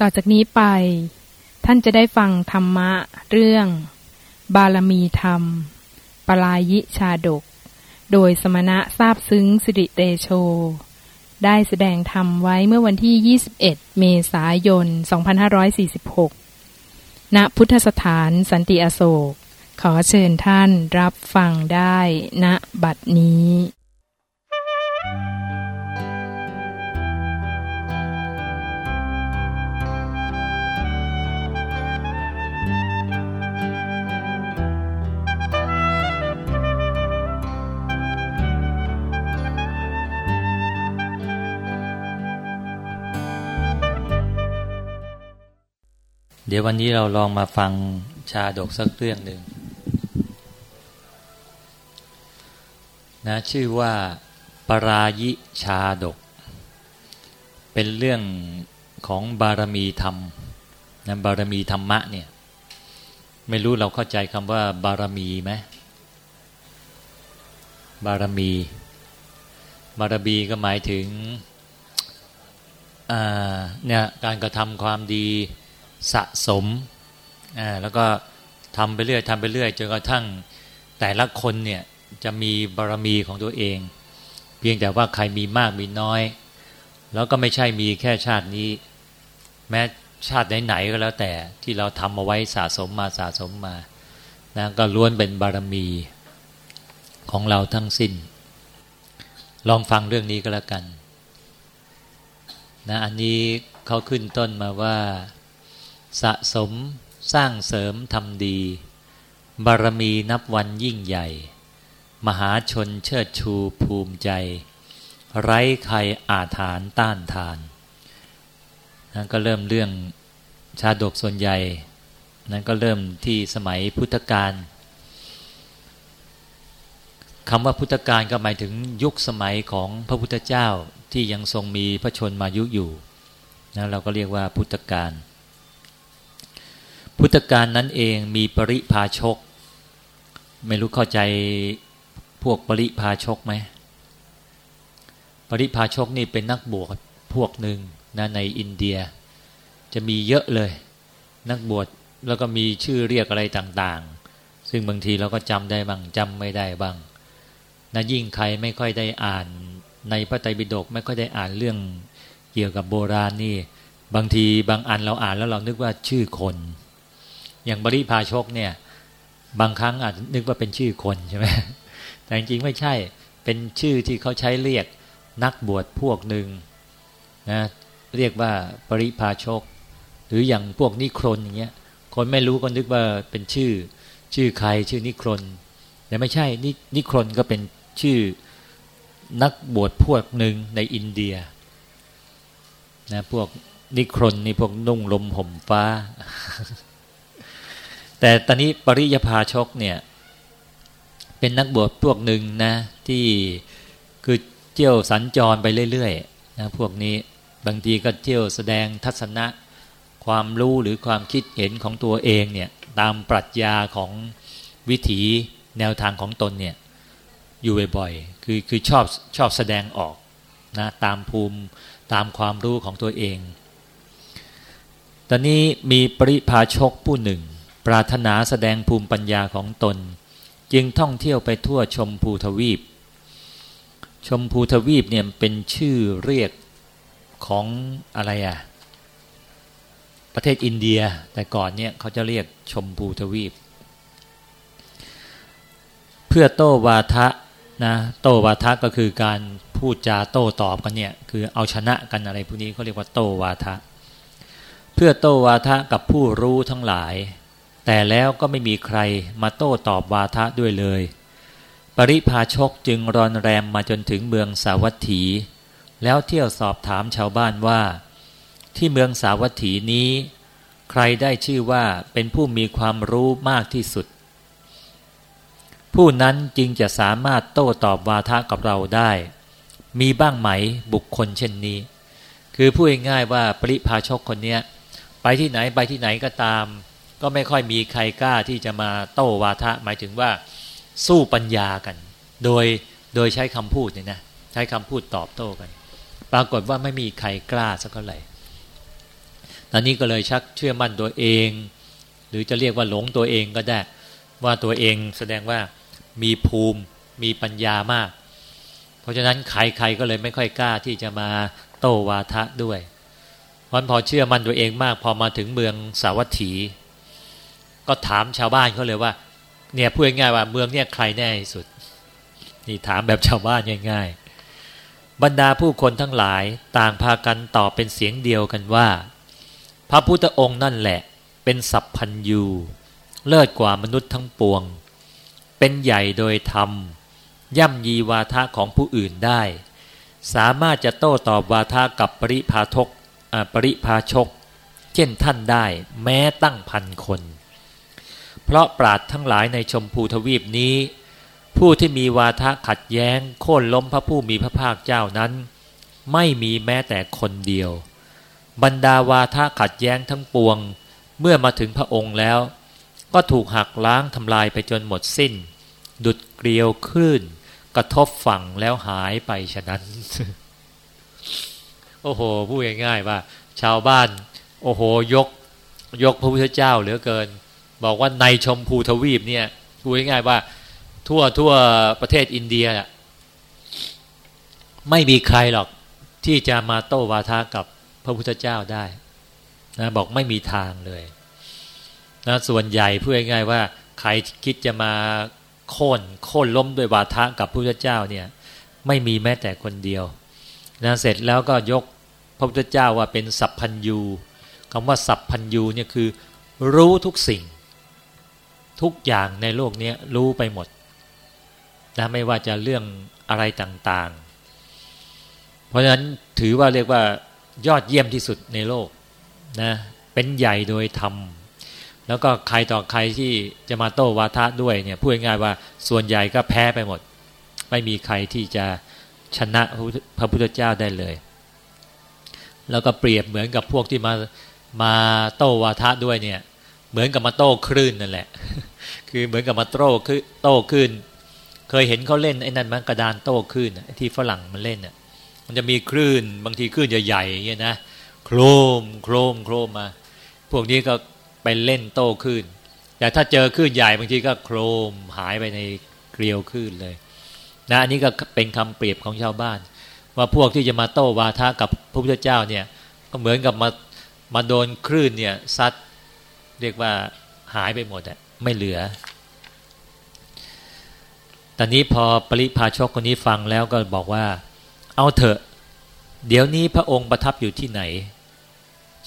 ต่อจากนี้ไป ท่านจะได้ฟังธรรมะเรื่อง บารมีธรรม ปลายิชาดก โดยสมณะทราบซึ้งสิริเตโช ได้แสดงธรรมไว้เมื่อวันที่ 21 เมษายน 2546 ณ พุทธสถานสันติอโศก ขอเชิญท่านรับฟังได้ณบัดนี้ เดี๋ยววันนี้เราลองมาฟังชาดกสักเรื่องหนึ่งนะชื่อว่าปรายิชาดก เป็นเรื่องของบารมีธรรมนะบารมีธรรมะเนี่ย ไม่รู้เราเข้าใจคำว่าบารมีไหมบารมี บารมีก็หมายถึงเนี่ยการกระทำความดี สะสมแล้วก็ทำไปเรื่อยทำไปเรื่อยจนกระทั่งแต่ละคนเนี่ยจะมีบารมีของตัวเอง เพียงแต่ว่าใครมีมากมีน้อย แล้วก็ไม่ใช่มีแค่ชาตินี้ แม้ชาติไหนๆก็แล้วแต่ที่เราทำเอาไว้สะสมมาสะสมมานะก็ล้วนเป็นบารมีของเราทั้งสิ้น ลองฟังเรื่องนี้ก็แล้วกันนะอันนี้เขาขึ้นต้นมาว่า สะสมสร้างเสริมทำดี บารมีนับวันยิ่งใหญ่ มหาชนเชิดชูภูมิใจ ไร้ใครอาถานต้านทานนั้นก็เริ่มเรื่องชาดกส่วนใหญ่ นั้นก็เริ่มที่สมัยพุทธกาลคำว่าพุทธกาลก็หมายถึงยุคสมัยของพระพุทธเจ้าที่ยังทรงมีพระชนมายุอยู่นะเราก็เรียกว่าพุทธกาล พุทธการนั้นเองมีปริพาชก ไม่รู้เข้าใจพวกปริพาชกไหมปริพาชกนี่เป็นนักบวชพวกหนึ่งนะในอินเดีย จะมีเยอะเลย นักบวชแล้วก็มีชื่อเรียกอะไรต่างๆ ซึ่งบางทีเราก็จำได้บ้างจำไม่ได้บ้างนะยิ่งใครไม่ค่อยได้อ่านในพระไตรปิฎกไม่ค่อยได้อ่านเรื่องเกี่ยวกับโบราณนี่ บางทีบางอันเราอ่านแล้วเรานึกว่าชื่อคน อย่างบริพาชกเนี่ย บางครั้งอาจนึกว่าเป็นชื่อคนใช่ไหมแต่จริงๆไม่ใช่เป็นชื่อที่เขาใช้เรียกนักบวชพวกหนึ่งนะเรียกว่าปริพาชก หรืออย่างพวกนิครนอย่างเงี้ยคนไม่รู้ก็นึกว่าเป็นชื่อ ชื่อใครชื่อนิครนแต่ไม่ใช่นนิครนก็เป็นชื่อนักบวชพวกหนึ่งในอินเดียนะพวกนิครนนี่พวกนุ่งลมห่มฟ้า แต่ตอนนี้ปริยภาชกเนี่ย เป็นนักบวชพวกหนึ่งนะ ที่คือเที่ยวสัญจรไปเรื่อยๆนะพวกนี้บางทีก็เที่ยวแสดงทัศนะความรู้หรือความคิดเห็นของตัวเองเนี่ยตามปรัชญาของวิถีแนวทางของตนเนี่ยอยู่บ่อยๆ คือคือชอบชอบแสดงออกนะตามภูมิตามความรู้ของตัวเอง ตอนนี้มีปริพาชกผู้หนึ่ง ปรารถนาแสดงภูมิปัญญาของตน จึงท่องเที่ยวไปทั่วชมพูทวีป ชมพูทวีปเนี่ยเป็นชื่อเรียกของอะไรอะประเทศอินเดียแต่ก่อนเนี่ยเขาจะเรียกชมพูทวีป เพื่อโต้วาทะนะโต้วาทะก็คือการพูดจาโต้ตอบกันเนี่ยคือเอาชนะกันอะไรพวกนี้เขาเรียกว่าโต้วาทะ เพื่อโต้วาทะกับผู้รู้ทั้งหลาย แต่แล้วก็ไม่มีใครมาโต้ตอบวาทะด้วยเลย ปริพาชกจึงรอนแรมมาจนถึงเมืองสาวัตถี แล้วเที่ยวสอบถามชาวบ้านว่า ที่เมืองสาวัตถีนี้ ใครได้ชื่อว่าเป็นผู้มีความรู้มากที่สุด ผู้นั้นจึงจะสามารถโต้ตอบวาทะกับเราได้ มีบ้างไหมบุคคลเช่นนี้ คือพูดง่ายๆว่าปริพาชกคนนี้ไปที่ไหนไปที่ไหนก็ตาม ก็ไม่ค่อยมีใครกล้าที่จะมาโต้วาทะ หมายถึงว่าสู้ปัญญากัน โดยโดยใช้คำพูดเนี่ยนะใช้คำพูดตอบโต้กัน ปรากฏว่าไม่มีใครกล้าสักเท่าไหร่ตอนนี้ก็เลยชักเชื่อมั่นตัวเอง หรือจะเรียกว่าหลงตัวเองก็ได้ ว่าตัวเองแสดงว่ามีภูมิมีปัญญามาก เพราะฉะนั้นใครๆก็เลยไม่ค่อยกล้าที่จะมาโต้วาทะด้วยเพราะพอเชื่อมั่นตัวเองมาก พอมาถึงเมืองสาวัตถี ก็ถามชาวบ้านเขาเลยว่า เนี่ยพูดง่ายว่าเมืองเนี่ยใครแน่สุด นี่ถามแบบชาวบ้านง่าย ๆ บรรดาผู้คนทั้งหลายต่างพากันตอบเป็นเสียงเดียวกันว่า พระพุทธองค์นั่นแหละ เป็นสัพพัญยูเลิศกว่ามนุษย์ทั้งปวง เป็นใหญ่โดยธรรม ย่ำยีวาทะของผู้อื่นได้ สามารถจะโต้ตอบวาทะกับปริพาทกปริพาชก เช่นท่านได้แม้ตั้งพันคน เพราะปราดทั้งหลายในชมพูทวีปนี้ ผู้ที่มีวาทะขัดแย้งโค่นล้มพระผู้มีพระภาคเจ้านั้น ไม่มีแม้แต่คนเดียว บรรดาวาทะขัดแย้งทั้งปวง เมื่อมาถึงพระองค์แล้ว ก็ถูกหักล้างทำลายไปจนหมดสิ้น ดุดเกลียวคลื่น กระทบฝั่งแล้วหายไปฉะนั้น โอ้โหพูดง่ายๆว่า ชาวบ้าน โอ้โหยก ยกพระพุทธเจ้าเหลือเกิน บอกว่าในชมพูทวีปเนี่ยพูดง่ายๆว่า ทั่วทั่วประเทศอินเดียไม่มีใครหรอกที่จะมาโต้วาทะกับพระพุทธเจ้าได้นะบอกไม่มีทางเลยนะส่วนใหญ่พูดง่ายๆว่า ใครคิดจะมาโค่นโค่นล้มด้วยวาทะกับพระพุทธเจ้าเนี่ย ไม่มีแม้แต่คนเดียวนะเสร็จแล้วก็ยกพระพุทธเจ้าว่าเป็นสัพพัญยูคำว่าสัพพัญยูเนี่ยคือรู้ทุกสิ่ง ทุกอย่างในโลกนี้รู้ไปหมดนะไม่ว่าจะเรื่องอะไรต่างๆ เพราะฉะนั้นถือว่าเรียกว่ายอดเยี่ยมที่สุดในโลกนะเป็นใหญ่โดยธรรม แล้วก็ใครต่อใครที่จะมาโต้วาทะด้วยเนี่ยพูดง่ายๆว่าส่วนใหญ่ก็แพ้ไปหมด ไม่มีใครที่จะชนะพระพุทธเจ้าได้เลย แล้วก็เปรียบเหมือนกับพวกที่มามาโต้วาทะด้วยเนี่ย เหมือนกับมาโต้คลื่นนั่นแหละ คือเหมือนกับมาโต้คือโต้คลื่นเคยเห็นเขาเล่นไอ้นั่นมันกระดานโต้คลื่นที่ฝรั่งมันเล่นอะมันจะมีคลื่นบางทีคลื่นใหญ่ๆอย่างเงี้ยนะโครมโครมโครมมา พวกนี้ก็ไปเล่นโต้คลื่นแต่ถ้าเจอคลื่นใหญ่บางทีก็โครมหายไปในเกลียวคลื่นเลยนะอันนี้ก็เป็นคำเปรียบของชาวบ้าน ว่าพวกที่จะมาโต้วาทะกับพระพุทธเจ้าเนี่ยก็เหมือนกับมามาโดนคลื่นเนี่ยซัดเรียกว่าหายไปหมดอะ ไม่เหลือ ตอนนี้พอปริพาชกคนนี้ฟังแล้วก็บอกว่า เอาเถอะ เดี๋ยวนี้พระองค์ประทับอยู่ที่ไหน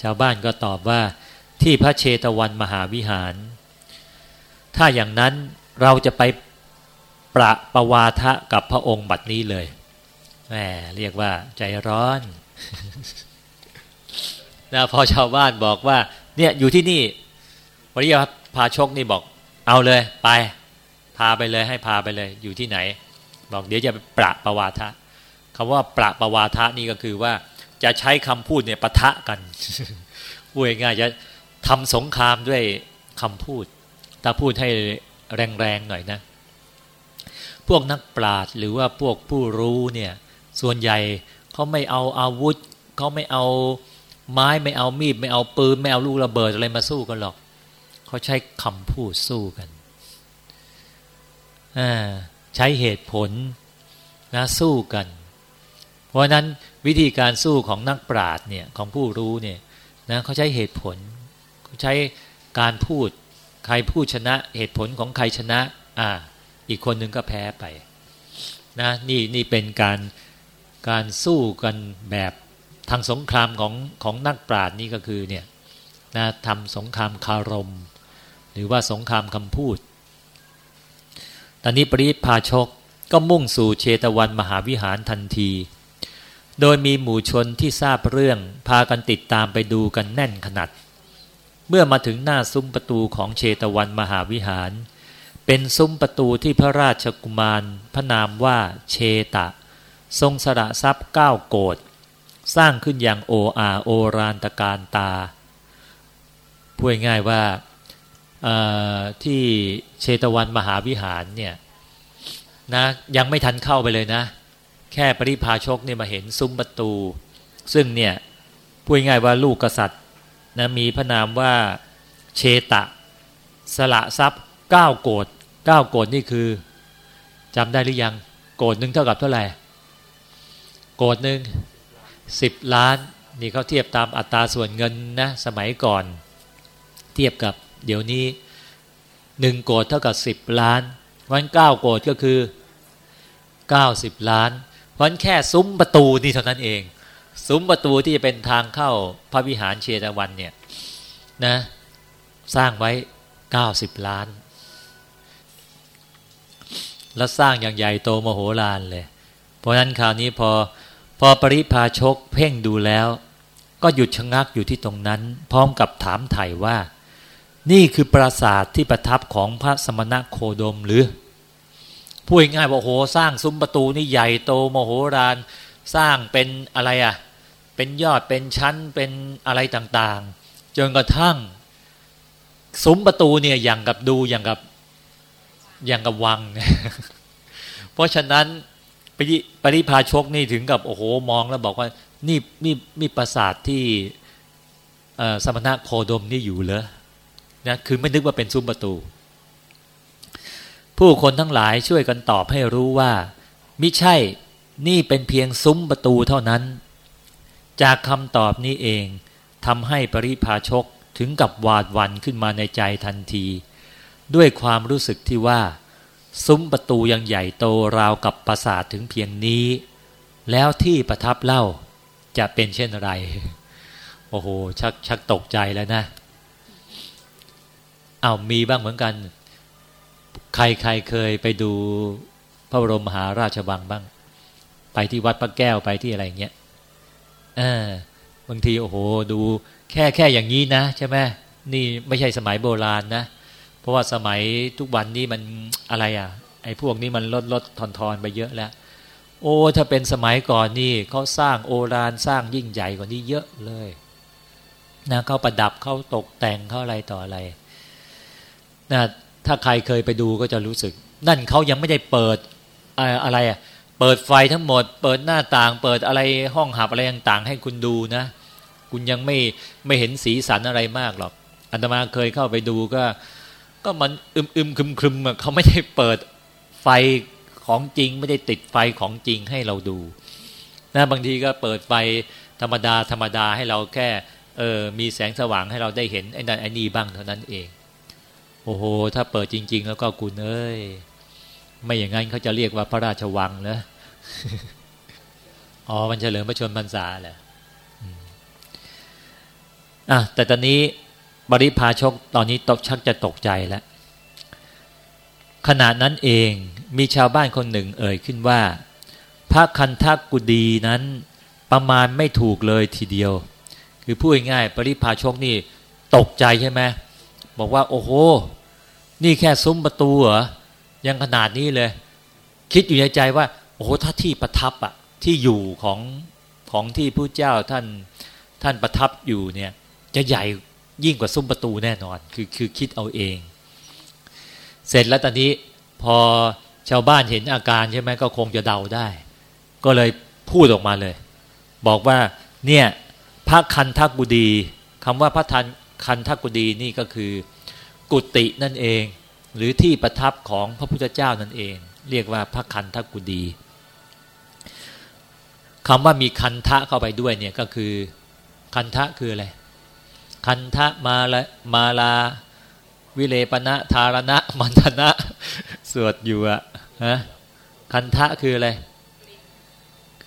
ชาวบ้านก็ตอบว่าที่พระเชตวันมหาวิหาร ถ้าอย่างนั้นเราจะไปประประวาทะกับพระองค์บัดนี้เลยแหมเรียกว่าใจร้อนนะพอชาวบ้านบอกว่า เนี่ยอยู่ที่นี่วริย พาชกนี่บอกเอาเลยไป พาไปเลยให้พาไปเลยอยู่ที่ไหน บอกเดี๋ยวจะไปประปวาทะคำว่าประปวาทะนี่ก็คือว่าจะใช้คำพูดเนี่ยปะทะกันพูดง่ายจะทำสงครามด้วยคำพูด ถ้าพูดให้แรงๆหน่อยนะ พวกนักปราชญ์หรือว่าพวกผู้รู้เนี่ย ส่วนใหญ่เขาไม่เอาอาวุธเขาไม่เอาไม้ไม่เอามีดไม่เอาปืนไม่เอาลูกระเบิดอะไรมาสู้กันหรอก เขาใช้คำพูดสู้กัน ใช้เหตุผลนะสู้กัน เพราะนั้นวิธีการสู้ของนักปราชญ์เนี่ยของผู้รู้เนี่ยนะเขาใช้เหตุผลเขาใช้การพูดใครพูดชนะเหตุผลของใครชนะอ่าอีกคนหนึ่งก็แพ้ไปนะนี่นี่เป็นการการสู้กันแบบทางสงครามของของนักปราชญ์นี่ก็คือเนี่ยนะทำสงครามคารม หรือว่าสงครามคำพูด ตอนนี้ปริพาชกก็มุ่งสู่เชตวันมหาวิหารทันที โดยมีหมู่ชนที่ทราบเรื่องพากันติดตามไปดูกันแน่นขนาด เมื่อมาถึงหน้าซุ้มประตูของเชตวันมหาวิหาร เป็นซุ้มประตูที่พระราชกุมารพระนามว่าเชตะ ทรงสระทรัพย์เก้าโกดสร้างขึ้นอย่างโออาโอรานตการตาพูดง่ายว่า ที่เชตวันมหาวิหารเนี่ยนะยังไม่ทันเข้าไปเลยนะ แค่ปริพาชกเนี่ยมาเห็นซุ้มประตู ซึ่งเนี่ยพูดง่ายว่าลูกกษัตริย์นะมีพระนามว่าเชตะ สละทรัพย์เก้าโกดเก้าโกดนี่คือจำได้หรือยังโกดหนึ่งเท่ากับเท่าไหร่โกดหนึ่งสิบล้าน นี่เขาเทียบตามอัตราส่วนเงินนะสมัยก่อน เทียบกับ เดี๋ยวนี้หนึ่งโกดเท่ากับสิบล้านวันเก้าโกดก็คือเก้าสิบล้าน เพราะแค่ซุ้มประตูนี่เท่านั้นเอง ซุ้มประตูที่จะเป็นทางเข้าพระวิหารเชตวันเนี่ยนะสร้างไว้เก้าสิบล้าน แล้วสร้างอย่างใหญ่โตมโหฬารเลย เพราะนั้นคราวนี้พอพอปริพาชกเพ่งดูแล้ว ก็หยุดชะงักอยู่ที่ตรงนั้น พร้อมกับถามไถ่ว่า นี่คือปราสาทที่ประทับของพระสมณะโคดมหรือพูดง่ายๆว่าโหสร้างซุ้มประตูนี่ใหญ่โตมโหฬารสร้างเป็นอะไรอะ่ะเป็นยอดเป็นชั้นเป็นอะไรต่างๆจนกระทั่งซุ้มประตูเนี่ยอย่างกับดูอย่างกับอย่างกับวัง เพราะฉะนั้นปริปริพาชกนี่ถึงกับโอ้โหมองแล้วบอกว่านี่นี่นี่ปราสาทที่สมณะโคดมนี่อยู่เลย นะคือไม่นึกว่าเป็นซุ้มประตู ผู้คนทั้งหลายช่วยกันตอบให้รู้ว่ามิใช่นี่เป็นเพียงซุ้มประตูเท่านั้น จากคำตอบนี้เองทำให้ปริพาชกถึงกับหวาดวันขึ้นมาในใจทันที ด้วยความรู้สึกที่ว่า ซุ้มประตูยังใหญ่โตราวกับปราสาทถึงเพียงนี้ แล้วที่ประทับเล่าจะเป็นเช่นไร โอ้โห ชักชักตกใจแล้วนะ อามีบ้างเหมือนกัน ใครใครเคยไปดูพระบรมมหาราชวังบ้าง ไปที่วัดพระแก้วไปที่อะไรเงี้ยเออบางทีโอ้โหดูแค่แค่อย่างนี้นะใช่ไหมนี่ไม่ใช่สมัยโบราณนะ เพราะว่าสมัยทุกวันนี้มันอะไรอะ ไอ้พวกนี้มันลดลดทอนทอนไปเยอะแล้ว โอ้ถ้าเป็นสมัยก่อนนี่เขาสร้างโอรานสร้างยิ่งใหญ่กว่านี้เยอะเลยนะเขาประดับเขาตกแต่งเขาอะไรต่ออะไร นะถ้าใครเคยไปดูก็จะรู้สึก นั่นเขายังไม่ได้เปิดอะไรอะเปิดไฟทั้งหมด เปิดหน้าต่าง เปิดอะไรห้องหับอะไรต่างๆ ให้คุณดูนะ คุณยังไม่ไม่เห็นสีสันอะไรมากหรอกอันตมาเคยเข้าไปดูก็ ก็มันอึมอึมคึมคึมเขาไม่ได้เปิดไฟของจริง ไม่ได้ติดไฟของจริงให้เราดูนะบางทีก็เปิดไฟธรรมดาธรรมดาให้เราแค่เออมีแสงสว่างให้เราได้เห็นไอ้นั่นไอ้นี่บ้างเท่านั้นเอง โอ้โห ถ้าเปิดจริง ๆ แล้วก็คุณเอ้ย ไม่อย่างนั้นเขาจะเรียกว่าพระราชวังนะอ๋อมันเฉลิมพระชนมพรรษาแหละอะแต่ตอนนี้บริพาชกตอนนี้ตกชักจะตกใจแล้ว ขณะนั้นเองมีชาวบ้านคนหนึ่งเอ่ยขึ้นว่า พระคันทักกุดีนั้นประมาณไม่ถูกเลยทีเดียว คือพูดง่ายๆปริพาชกนี่ตกใจใช่ไหม บอกว่า โอ้โห นี่แค่ซุ้มประตูเหรอ ยังขนาดนี้เลย คิดอยู่ในใจว่า โอ้โห ถ้าที่ประทับอะที่อยู่ของของที่ผู้เจ้าท่านท่านประทับอยู่เนี่ย จะใหญ่ยิ่งกว่าซุ้มประตูแน่นอน คือคือคิดเอาเอง เสร็จแล้วตอนนี้พอชาวบ้านเห็นอาการใช่ไหมก็คงจะเดาได้ ก็เลยพูดออกมาเลย บอกว่าเนี่ยพระคันทักกุดีคำว่าพระทัน คันทักกุดีนี่ก็คือ กุตินั่นเอง หรือที่ประทับของพระพุทธเจ้านั่นเอง เรียกว่าพระคันทักกุดีคำว่ามีคันทะเข้าไปด้วยเนี่ยก็คือ คันทะคืออะไรคันทะมาละมาลา วิเลปณะธารณะมันธนะ สวดอยู่อะฮะคันทะคืออะไร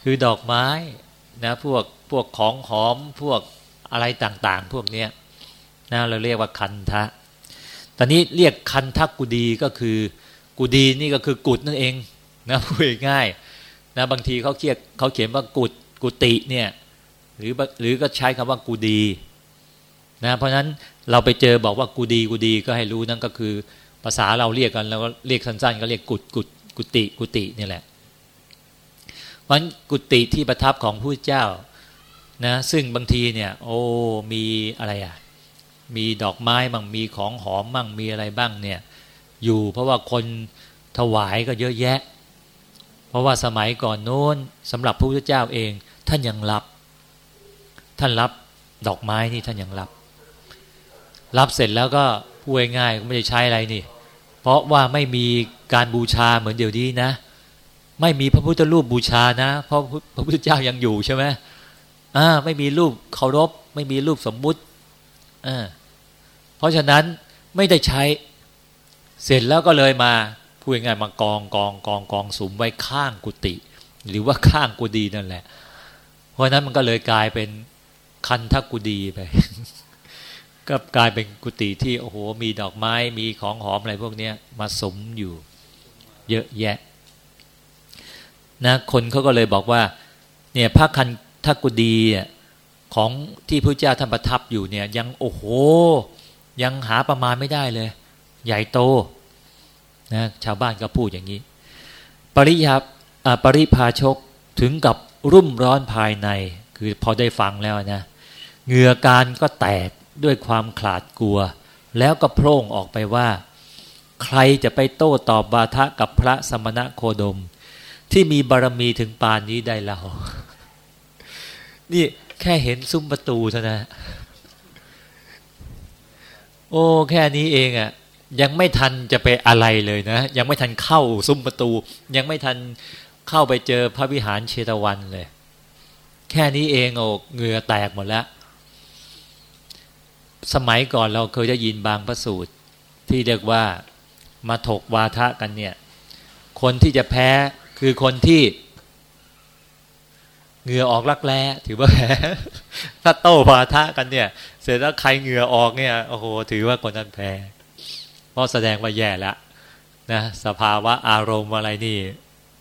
คือดอกไม้นะพวกพวกของหอมพวกอะไรต่างๆ พวกเนี้ย นะเราเรียกว่าคันทะ ตอนนี้เรียกคันทะกุดีก็คือกุดีนี่ก็คือกุดนั่นเองนะพูดง่ายนะบางทีเขาเขียนเขาเขียนว่ากุดกุติเนี่ยหรือหรือก็ใช้คำว่ากูดีนะเพราะฉะนั้นเราไปเจอบอกว่ากูดีกูดีก็ให้รู้นั่นก็คือภาษาเราเรียกกันแล้วก็เรียกสั้นๆ ก็เรียกกุดกุดกุติกุตินี่แหละเพราะกุติที่ประทับของผู้เจ้านะซึ่งบางทีเนี่ยโอ้มีอะไรอะ มีดอกไม้บ้างมีของหอมบ้างมีอะไรบ้างเนี่ยอยู่เพราะว่าคนถวายก็เยอะแยะ เพราะว่าสมัยก่อนโน้นสำหรับพระพุทธเจ้าเอง ท่านยังรับ ท่านรับดอกไม้นี่ท่านยังรับ รับเสร็จแล้วก็พูดง่ายๆก็ไม่ได้ใช้อะไรนี่ เพราะว่าไม่มีการบูชาเหมือนเดี๋ยวนี้นะ ไม่มีพระพุทธรูปบูชานะ เพราะพระพุทธเจ้ายังอยู่ใช่ไหมอ่าไม่มีรูปเคารพ ไม่มีรูปสมมุติอ่า เพราะฉะนั้นไม่ได้ใช้เสร็จแล้วก็เลยมาพูดง่ายมากองกองกองกองสุมไว้ข้างกุฏิหรือว่าข้างกุฏินั่นแหละ เพราะนั้นมันก็เลยกลายเป็นคันทักกุดีไป ก็กลายเป็นกุฏิที่โอ้โหมีดอกไม้มีของหอมอะไรพวกนี้มาสมอยู่ เยอะแยะนะคนเขาก็เลยบอกว่า เนี่ยพระคันทักกุดีของที่พระเจ้าท่านประทับอยู่เนี่ย ยังโอ้โห ยังหาประมาณไม่ได้เลย ใหญ่โตนะชาวบ้านก็พูดอย่างนี้ ปริยับปริพาชกถึงกับรุ่มร้อนภายใน คือพอได้ฟังแล้วนะเหงื่อการก็แตกด้วยความขลาดกลัว แล้วก็โพร่งออกไปว่า ใครจะไปโต้ตอบบาทะกับพระสมณะโคดม ที่มีบารมีถึงปานนี้ได้แล้วนี่แค่เห็นซุ้มประตูเท่านั้น โอ้แค่นี้เองอะ่ะยังไม่ทันจะไปอะไรเลยนะ ยังไม่ทันเข้าซุ้มประตู ยังไม่ทันเข้าไปเจอพระวิหารเชตวันเลย แค่นี้เองโอ้เหงื่อแตกหมดแล้ว สมัยก่อนเราเคยได้ยินบางพระสูตร ที่เรียกว่ามาถกวาทะกันเนี่ย คนที่จะแพ้คือคนที่ เหงื่อออกรักแร้ถือว่าแพ้ถ้าโต้วาทะกันเนี่ย เสร็จแล้วใครเหงื่อออกเนี่ยโอ้โหถือว่าคนนั้นแพ้เพราะแสดงว่าแย่แล้วนะสภาวะอารมณ์อะไรนี่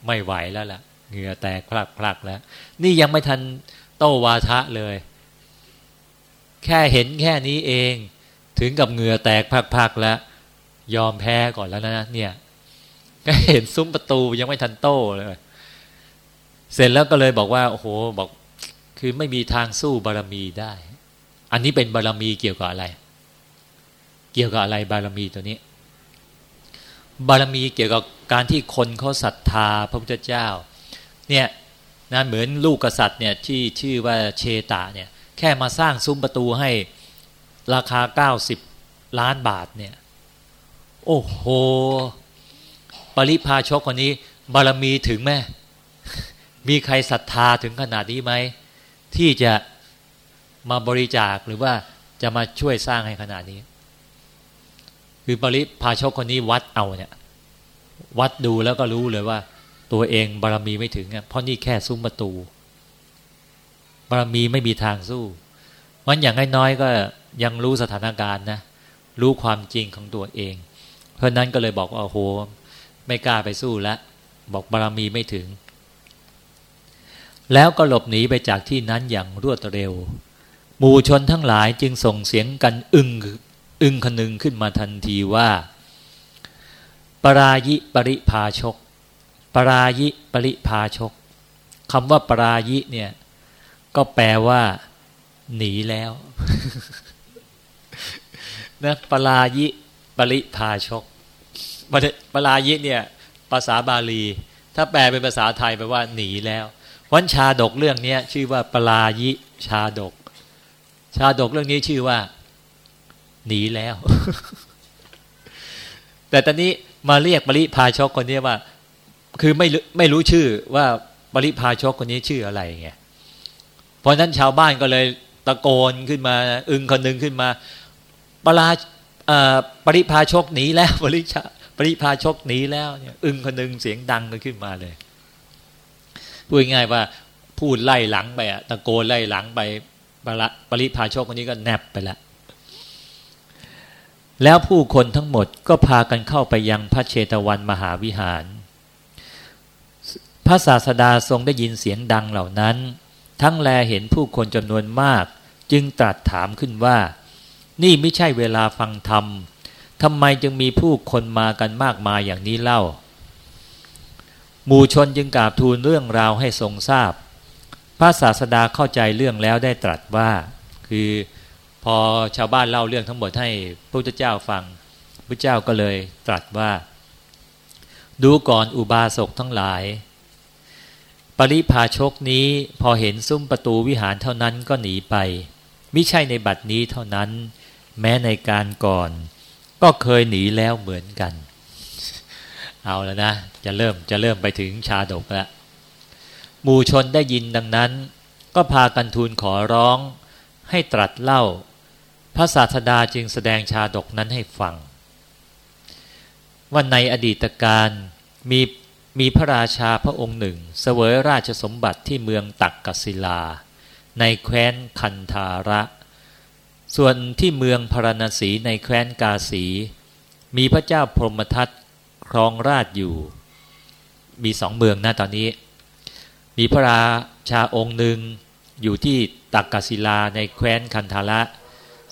ไม่ไหวแล้วล่ะเหงื่อแตกพลักพลักแล้ว นี่ยังไม่ทันโต้วาทะเลย แค่เห็นแค่นี้เอง ถึงกับเหงื่อแตกพักๆแล้ว ยอมแพ้ก่อนแล้วนะเนี่ยก็เห็นซุ้มประตูยังไม่ทันโต้เลย เสร็จแล้วก็เลยบอกว่าโอ้โหบอกคือไม่มีทางสู้บารมีได้ อันนี้เป็นบารมีเกี่ยวกับอะไร เกี่ยวกับอะไรบารมีตัวนี้ บารมีเกี่ยวกับการที่คนเขาศรัทธาพระพุทธเจ้า เนี่ยนะเหมือนลูกกษัตริย์เนี่ยที่ชื่อว่าเชตาเนี่ย แค่มาสร้างซุ้มประตูให้ราคาเก้าสิบล้านบาทเนี่ย โอ้โห ปริพาชกคนนี้ บารมีถึงแม่ มีใครศรัทธาถึงขนาดนี้ไหม ที่จะมาบริจาคหรือว่าจะมาช่วยสร้างให้ขนาดนี้ คือปริพาชกคนนี้วัดเอาเนี่ย วัดดูแล้วก็รู้เลยว่า ตัวเองบารมีไม่ถึงเพราะนี่แค่ซุ้มประตู บารมีไม่มีทางสู้ มันอย่างน้อยๆก็ยังรู้สถานการณ์นะ รู้ความจริงของตัวเอง เพราะนั้นก็เลยบอกว่าโอ้โห ไม่กล้าไปสู้แล้วบอกบารมีไม่ถึง แล้วก็หลบหนีไปจากที่นั้นอย่างรวดเร็ว หมู่ชนทั้งหลายจึงส่งเสียงกันอึงอึงคนึงขึ้นมาทันทีว่า ปรายิปริภาชก ปรายิปริภาชกคำว่าปรายิเนี่ย ก็แปลว่า หนีแล้วนะปรายิปริภาชกปรายิเนี่ย ภาษาบาลี ถ้าแปลเป็นภาษาไทยแปลว่า หนีแล้ว วันชาดกเรื่องนี้ชื่อว่าปรายิชาดก ชาดกเรื่องนี้ชื่อว่า หนีแล้ว แต่ตอนนี้มาเรียกปริพาชกคนนี้ว่า คือไม่ไม่รู้ชื่อว่าปริพาชกคนนี้ชื่ออะไรไงเพราะนั้นชาวบ้านก็เลยตะโกนขึ้นมา อึงคนนึงขึ้นมาปราปริพาชกหนีแล้วปริชาปริพาชกหนีแล้วเนี่ยอึงคนนึงเสียงดังกันขึ้นมาเลย พูดง่ายว่าพูดไล่หลังไปอะตะโกนไล่หลังไปปริพาชกคนนี้ก็แนบไปแล้วแล้วผู้คนทั้งหมดก็พากันเข้าไปยังพระเชตวันมหาวิหาร พระศาสดาทรงได้ยินเสียงดังเหล่านั้น ทั้งแลเห็นผู้คนจำนวนมาก จึงตรัสถามขึ้นว่า นี่ไม่ใช่เวลาฟังธรรมทำไมจึงมีผู้คนมากันมากมายอย่างนี้เล่า หมู่ชนจึงกราบทูลเรื่องราวให้ทรงทราบ พระศาสดาเข้าใจเรื่องแล้วได้ตรัสว่า คือพอชาวบ้านเล่าเรื่องทั้งหมดให้พระพุทธเจ้าฟังพระเจ้าก็เลยตรัสว่า ดูก่อนอุบาสกทั้งหลาย ปริพาชกนี้พอเห็นซุ้มประตูวิหารเท่านั้นก็หนีไปมิใช่ในบัดนี้เท่านั้น แม้ในการก่อน ก็เคยหนีแล้วเหมือนกัน เอาแล้วนะ จะเริ่มจะเริ่มไปถึงชาดกแล้วหมู่ชนได้ยินดังนั้น ก็พากันทูลขอร้องให้ตรัสเล่า พระศาสดาจึงแสดงชาดกนั้นให้ฟัง ว่าในอดีตการมีมีพระราชาพระองค์หนึ่ง เสวยราชสมบัติที่เมืองตักกศิลา ในแคว้นคันธาระ ส่วนที่เมืองพารณสีในแคว้นกาสี มีพระเจ้าพรหมทัต ครองราชอยู่ มีสองเมืองนะตอนนี้ มีพระราชาองค์หนึ่งอยู่ที่ตักกศิลาในแคว้นคันธาระ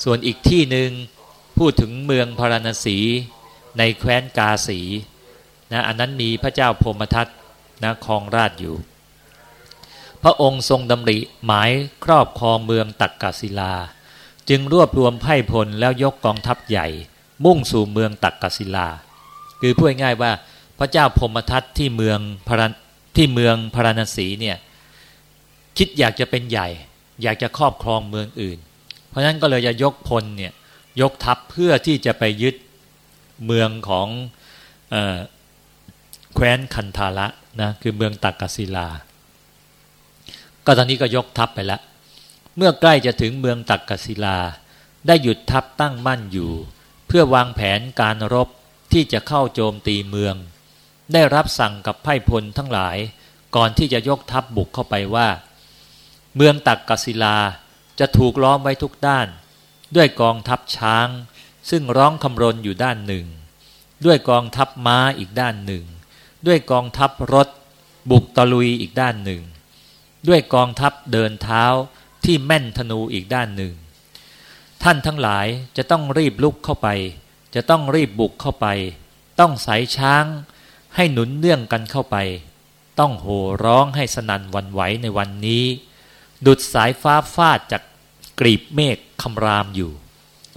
ส่วนอีกที่หนึ่งพูดถึงเมืองพารณสีในแคว้นกาสีนะอันนั้นมีพระเจ้าพมทัตนะครองราชอยู่ พระองค์ทรงดำริหมายครอบครองเมืองตักกศิลา จึงรวบรวมไพ่พลแล้วยกกองทัพใหญ่ มุ่งสู่เมืองตักกศิลา คือพูดง่ายว่าพระเจ้าพมทัตที่เมืองพรที่เมืองพาราณสีเนี่ยคิดอยากจะเป็นใหญ่ อยากจะครอบครองเมืองอื่น เพราะฉะนั้นก็เลยจะยกพลเนี่ยยกทัพเพื่อที่จะไปยึดเมืองของอแคว้นคันธาระนะคือเมืองตักกศิลา ก็ตอนนี้ก็ยกทัพไปแล้วเมื่อใกล้จะถึงเมืองตักกศิลา ได้หยุดทัพตั้งมั่นอยู่ เพื่อวางแผนการรบ ที่จะเข้าโจมตีเมือง ได้รับสั่งกับไพ่พลทั้งหลาย ก่อนที่จะยกทัพบุกเข้าไปว่า เมืองตักกศิลาจะถูกล้อมไว้ทุกด้าน ด้วยกองทัพช้าง ซึ่งร้องคำรนอยู่ด้านหนึ่ง ด้วยกองทัพม้าอีกด้านหนึ่ง ด้วยกองทัพรถ บุกตะลุยอีกด้านหนึ่ง ด้วยกองทัพเดินเท้าที่แม่นธนูอีกด้านหนึ่ง ท่านทั้งหลายจะต้องรีบลุกเข้าไป จะต้องรีบบุกเข้าไป ต้องใส่ช้างให้หนุนเนื่องกันเข้าไป ต้องโห่ร้องให้สนั่นวันไหวในวันนี้ ดุดสายฟ้าฟาดจากกรีบเมฆคำรามอยู่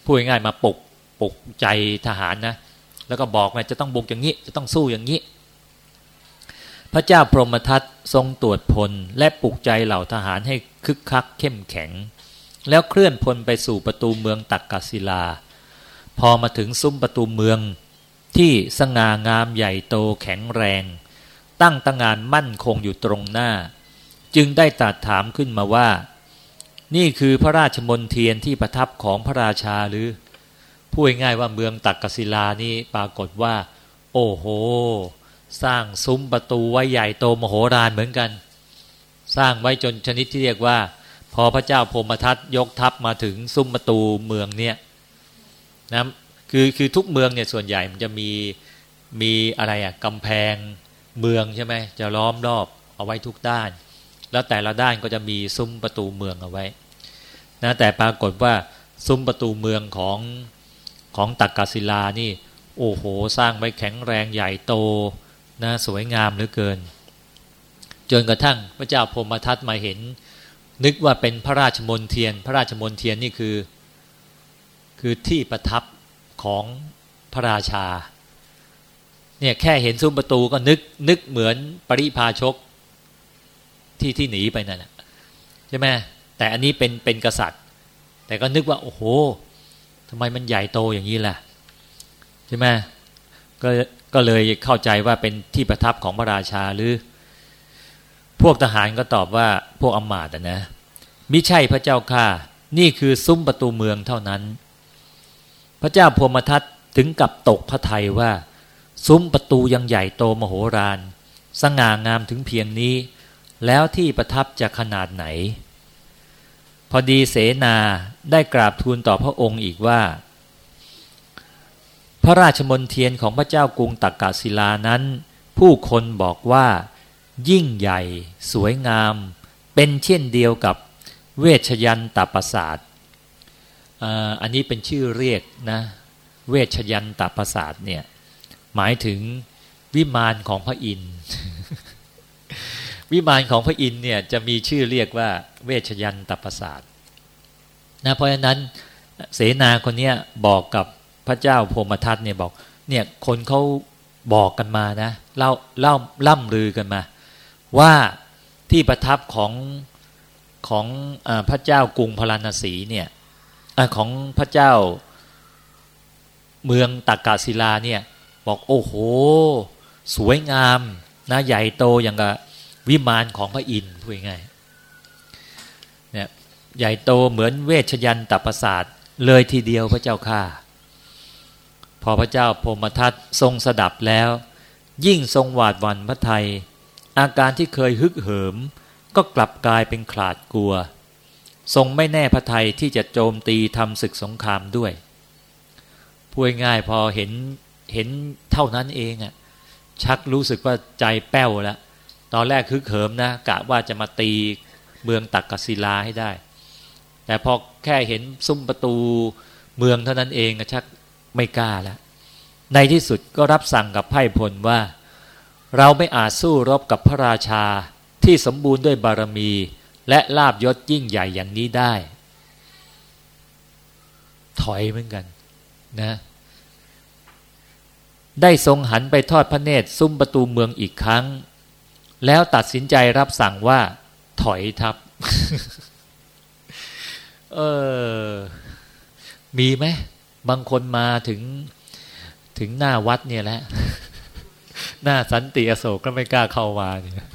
พูดง่ายมาปลุกปลุกใจทหารนะ แล้วก็บอกว่าจะต้องบุกอย่างนี้ จะต้องสู้อย่างนี้ พระเจ้าพรหมทัตทรงตรวจพลและปลุกใจเหล่าทหารให้คึกคักเข้มแข็ง แล้วเคลื่อนพลไปสู่ประตูเมืองตักกศิลา พอมาถึงซุ้มประตูเมือง ที่สง่างามใหญ่โตแข็งแรง ตั้งตั้งงานมั่นคงอยู่ตรงหน้า จึงได้ตรัสถามขึ้นมาว่า นี่คือพระราชมนเทียนที่ประทับของพระราชาหรือ พูดง่ายว่าเมืองตักกศิลานี่ปรากฏว่า โอ้โห สร้างซุ้มประตูไว้ใหญ่โตมโหฬารเหมือนกัน สร้างไว้จนชนิดที่เรียกว่า พอพระเจ้าพมทัตยกทัพมาถึงซุ้มประตูเมืองเนี่ย นะคือคือทุกเมืองเนี่ยส่วนใหญ่มันจะมีมีอะไรอะกำแพงเมืองใช่ไหมจะล้อมรอบเอาไว้ทุกด้าน แล้วแต่ละด้านก็จะมีซุ้มประตูเมืองเอาไว้นะแต่ปรากฏว่าซุ้มประตูเมืองของของตักกศิลานี่ โอ้โหสร้างไว้แข็งแรงใหญ่โตนะสวยงามเหลือเกิน จนกระทั่งพระเจ้าพมทัตมาเห็น นึกว่าเป็นพระราชมนเทียน พระราชมนเทียนนี่คือ คือที่ประทับของพระราชา เนี่ยแค่เห็นซุ้มประตูก็นึกนึกเหมือนปริพาชกที่ที่หนีไปนั่นแหละใช่ไหมแต่อันนี้เป็นเป็นกษัตริย์ แต่ก็นึกว่าโอ้โหทำไมมันใหญ่โตอย่างนี้ล่ะใช่ไหมก็ก็เลยเข้าใจว่าเป็นที่ประทับของพระราชาหรือ พวกทหารก็ตอบว่าพวกอมาตนะมิใช่พระเจ้าข้านี่คือซุ้มประตูเมืองเท่านั้น ระเจ้าพมทัตถึงกับตกพระทัยว่า ซุ้มประตูยังใหญ่โตมโหฬารสง่างามถึงเพียงนี้ แล้วที่ประทับจะขนาดไหน พอดีเสนาได้กราบทูลต่อพระองค์อีกว่า พระราชมนเทียนของพระเจ้ากรุงตักกศิลานั้น ผู้คนบอกว่า ยิ่งใหญ่ สวยงาม เป็นเช่นเดียวกับเวชยันตประสาท อันนี้เป็นชื่อเรียกนะเวชยันตประสาทเนี่ยหมายถึงวิมานของพระอินทร์วิมานของพระอินทร์เนี่ยจะมีชื่อเรียกว่า เวชยันตประสาทนะเพราะฉะนั้นเสนาคนนี้บอกกับพระเจ้าพมทัตเนี่ยบอกเนี่ยคนเขาบอกกันมานะเล่าเล่าล่ำลือกันมา ว่าที่ประทับของของอพระเจ้ากรุงพาราณสีเนี่ย ของพระเจ้า เมืองตากาศิลาเนี่ย บอกโอ้โห สวยงามนะใหญ่โตอย่างกับวิมานของพระอินทร์พูดง่ายเนี่ยใหญ่โตเหมือนเวชยันตประสาทเลยทีเดียวพระเจ้าข้าพอพระเจ้าพมทัตทรงสดับแล้ว ยิ่งทรงหวาดหวั่นพระไทย อาการที่เคยฮึกเหิม ก็กลับกลายเป็นขลาดกลัว ทรงไม่แน่พระไทยที่จะโจมตีทำศึกสงครามด้วยพูดง่ายพอเห็นเห็นเท่านั้นเองอะชักรู้สึกว่าใจแป้วแล้วตอนแรกคึกเหิมนะกะว่าจะมาตีเมืองตักกศิลาให้ได้ แต่พอแค่เห็นซุ้มประตูเมืองเท่านั้นเองชักไม่กล้าแล้วในที่สุดก็รับสั่งกับไพ่พลว่า เราไม่อาจสู้รบกับพระราชาที่สมบูรณ์ด้วยบารมี และลาบยศยิ่งใหญ่อย่างนี้ได้ ถอยเหมือนกันนะ ได้ทรงหันไปทอดพระเนตรซุ้มประตูเมืองอีกครั้ง แล้วตัดสินใจรับสั่งว่า ถอยทับ เออ มีไหมบางคนมาถึงถึงหน้าวัดเนี่ยแหละ หน้าสันติอโศกก็ไม่กล้าเข้ามาเนี่ย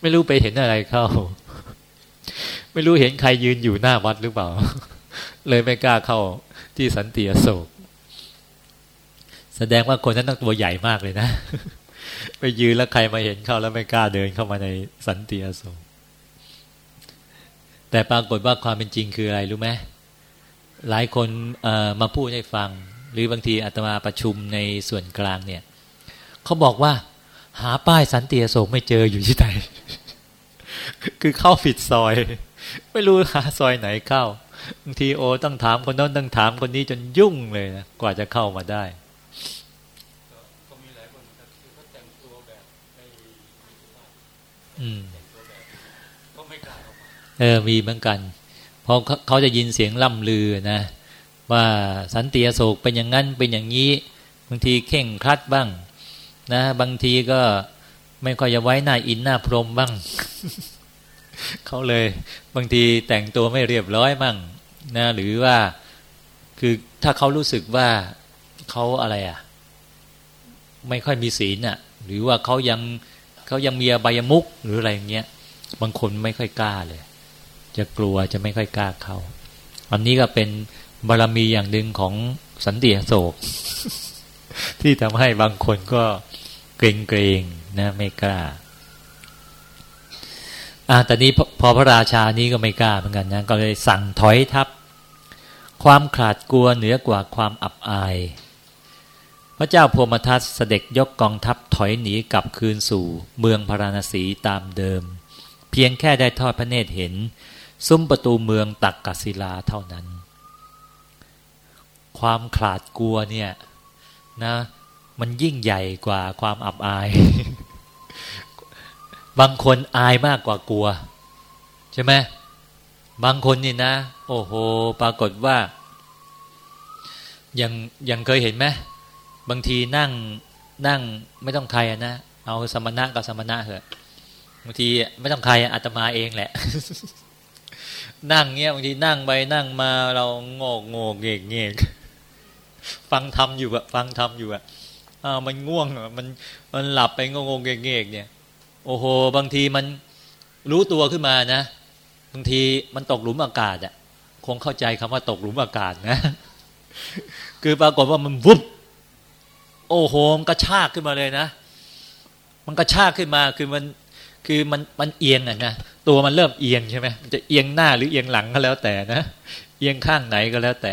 ไม่รู้ไปเห็นอะไรเข้า ไม่รู้เห็นใครยืนอยู่หน้าวัดหรือเปล่า เลยไม่กล้าเข้าที่สันติอโศก แสดงว่าคนนั้นต้องตัวใหญ่มากเลยนะ ไปยืนแล้วใครมาเห็นเข้าแล้วไม่กล้าเดินเข้ามาในสันติอโศก แต่ปรากฏว่าความเป็นจริงคืออะไรรู้ไหมหลายคนมาพูดให้ฟัง หรือบางทีอาตมาประชุมในส่วนกลางเนี่ยเขาบอกว่า หาป้ายสันติอโศกไม่เจออยู่ที่ไหนคือเข้าผิดซอย ไม่รู้หาซอยไหนเข้าบางทีโอต้องถามคนนั้นต้องถามคนนี้จนยุ่งเลยนะกว่าจะเข้ามาได้เออมีเหมือนกันเพราะเขาจะยินเสียงล่ำลือนะ ว่าสันติโศกเป็นอย่างนั้นเป็นอย่างนี้ บางทีเข่งครัดบ้าง นะ บางทีก็ไม่ค่อยจะไว้หน้าอินหน้าพรมบ้าง เขาเลยบางทีแต่งตัวไม่เรียบร้อยบ้างนะหรือว่าคือถ้าเขารู้สึกว่าเขาอะไรอะ ไม่ค่อยมีศีลอะ หรือว่าเขายังเขายังมีอบายมุกหรืออะไรเงี้ยบางคนไม่ค่อยกล้าเลย จะกลัวจะไม่ค่อยกล้าเข้าอันนี้ก็เป็นบารรมีอย่างหนึ่งของสันติโศก ที่ทำให้บางคนก็เกรงเกรงนะไม่กล้า อ่าแต่นี้พอพระราชานี้ก็ไม่กล้าเหมือนกันนะก็เลยสั่งถอยทับความขาดกลัวเหนือกว่าความอับอาย พระเจ้าพมทัตเสด็จยกกองทัพถอยหนีกลับคืนสู่เมืองพาราณสีตามเดิม เพียงแค่ได้ทอดพระเนตรเห็น ซุ้มประตูเมืองตักกศิลาเท่านั้น ความขลาดกลัวเนี่ยนะมันยิ่งใหญ่กว่าความอับอาย บางคนอายมากกว่ากลัว ใช่ไหมบางคนนี่นะ โอ้โห ปรากฏว่า ยังยังเคยเห็นไหมบางทีนั่งนั่งไม่ต้องใครนะเอาสมณะกับสมณะเหอะบางทีไม่ต้องใครอาตมาเองแหละ นั่งเงี้ยบางทีนั่งไปนั่งมาเราโงกโงกเงกเงกฟังทำอยู่อะฟังทำอยู่อะอ้าวมันง่วงมันมันหลับไปงงงเงกเงกเนี่ย โอ้โห บางทีมันรู้ตัวขึ้นมานะ บางทีมันตกหลุมอากาศอะคงเข้าใจคำว่าตกหลุมอากาศนะ คือปรากฏว่ามันวุบโอ้โหมันกระชากขึ้นมาเลยนะ มันกระชากขึ้นมาคือมันคือมันมันเอียงอะนะตัวมันเริ่มเอียงใช่ไหมมันจะเอียงหน้าหรือเอียงหลังก็แล้วแต่นะ เอียงข้างไหนก็แล้วแต่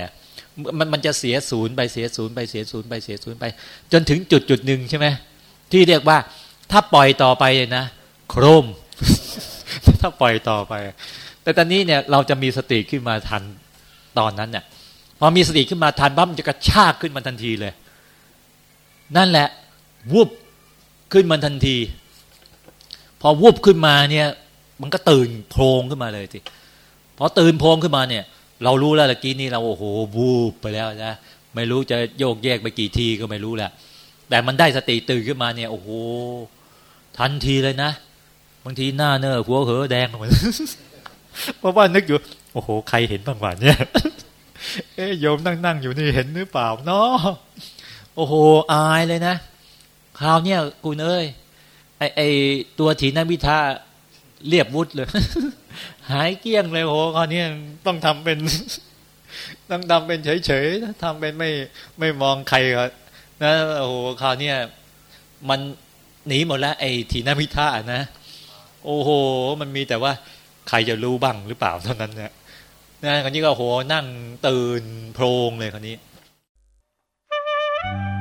มันมันจะเสียศูนย์ไปเสียศูนย์ไปเสียศูนย์ไปเสียศูนย์ไป จนถึงจุดจุดหนึ่งใช่ไหมที่เรียกว่า ถ้าปล่อยต่อไปนะ โครม ถ้าปล่อยต่อไป แต่ตอนนี้เนี่ยเราจะมีสติขึ้นมาทันตอนนั้นเนี่ยพอมีสติขึ้นมาทันปั๊บมันจะกระชากขึ้นมาทันทีเลย นั่นแหละวุบขึ้นมาทันที พอวุบขึ้นมาเนี่ย มันก็ตื่นโพลงขึ้นมาเลยสิพอตื่นโพลงขึ้นมาเนี่ย เรารู้แล้วตะกี้นี้เราโอ้โหวูบไปแล้วนะไม่รู้จะโยกแยกไปกี่ทีก็ไม่รู้แหละแต่มันได้สติตื่นขึ้นมาเนี่ย โอ้โห ทันทีเลยนะบางทีหน้าเน้อหัวเหอแดงเหมือนเพราะว่านึกอยู่ โอ้โห ใครเห็นบ้างวะเนี่ยเอ๊ยโยมนั่งนั่งอยู่นี่เห็นหรือเปล่าเนาะโอ้โห อายเลยนะคราวเนี้ยคุณเอ้ยไอไอตัวถีนวิทาเรียบวุฒเลย หายเกี้ยงเลยโหคราวนี้ต้องทำเป็นต้องทำเป็นเฉยๆทำเป็นไม่ไม่มองใครก็นะโอ้โหคราวนี้มัน หนีหมดแล้วไอ้ทีนามิท่านะ โอ้โห มันมีแต่ว่าใครจะรู้บ้างหรือเปล่าเท่านั้นเนี่ยนะคนนี้ก็โหนั่งตื่นโพรงเลยคนนี้ Thank you.